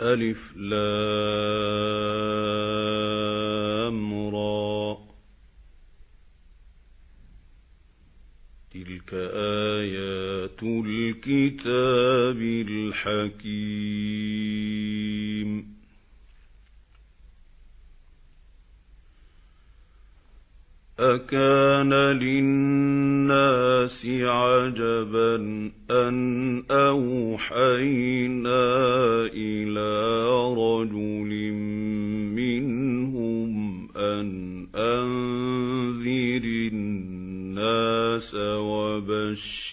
ألف لام را. تلك آيات الكتاب الحكيم. أكان للناس عجبا أن أوحينا إلى رجل منهم أن أنذر الناس وبشر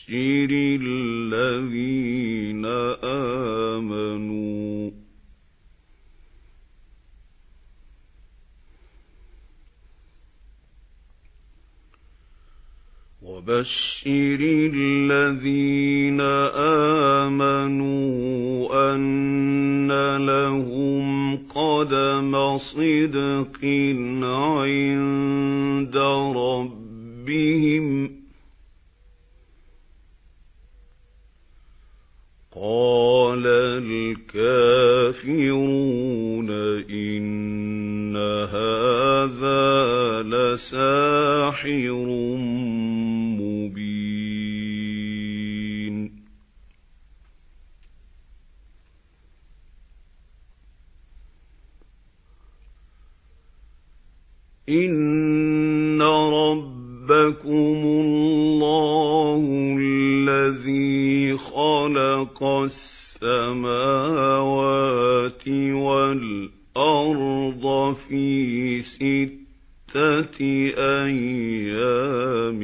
وبشر الذين آمنوا أن لهم قدم صدق عند ربهم. قال الكافرون إِنَّ رَبَّكُمُ اللَّهُ الَّذِي خَلَقَ السَّمَاوَاتِ وَالْأَرْضَ فِي سِتَّةِ أَيَّامٍ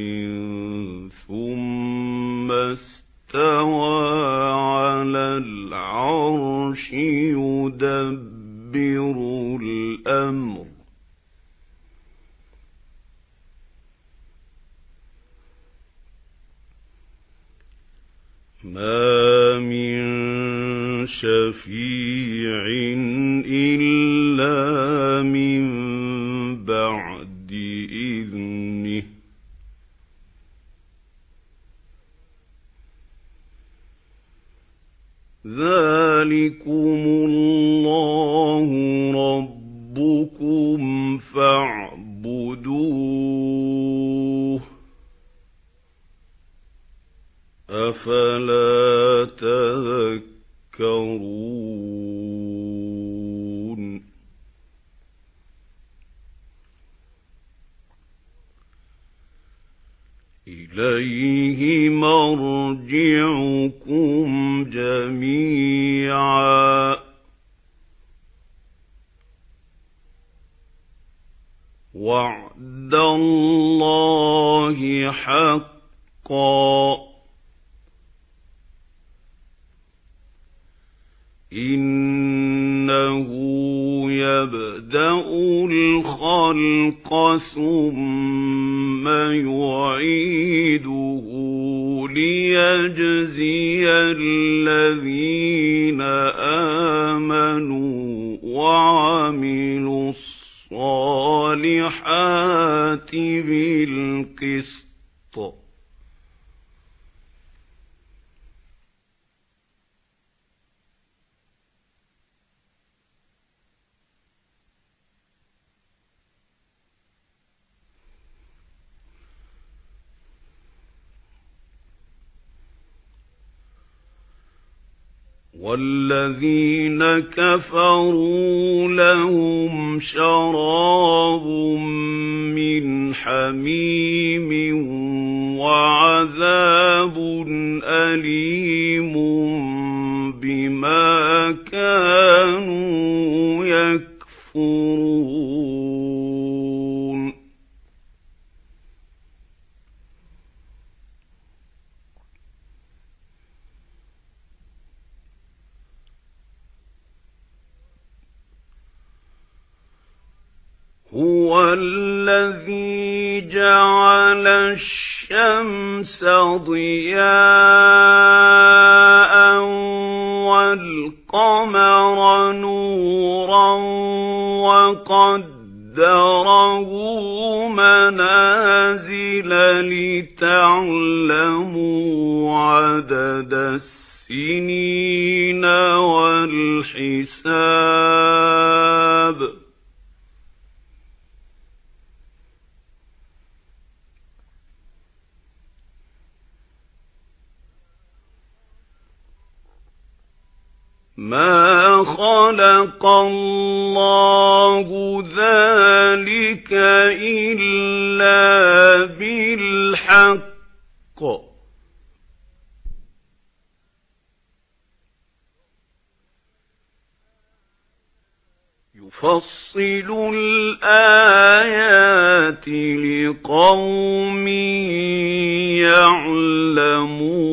ثُمَّ اسْتَوَى عَلَى الْعَرْشِ يُدَبِّرُ الْأَمْرَ مِن شَفِيعٍ إِلَّا مِن بَعْدِ إِذْنِهِ. ذَلِكُمُ اللَّهُ رَبُّكُمْ فَاعْبُدُوهُ. أَفَلَا إِلَيْهِ مَرْجِعُكُمْ جَمِيعًا. وَعْدَ اللَّهِ حَقًّا. إِنَّهُ يَبْدَأُ الْخَلْقَ ثُمَّ يُعِيدُهُ لِيَجْزِيَ الَّذِينَ آمَنُوا وَعَمِلُوا الصَّالِحَاتِ بِالْقِسْطِ. وَالَّذِينَ كَفَرُوا لَهُمْ شَرَابٌ مِّنْ حَمِيمٍ وَعَذَابٌ أَلِيمٌ بِمَا كَانُوا هُوَ الَّذِي جَعَلَ الشَّمْسَ ضِيَاءً وَالْقَمَرَ نُورًا وَقَدَّرَهُ مَنَازِلَ لِتَعْلَمُوا عَدَدَ السِّنِينَ. مَا خَلَقَ اللَّهُ ذَلِكَ إِلَّا بِالْحَقِّ. يُفَصِّلُ الْآيَاتِ لِقَوْمٍ يَعْلَمُونَ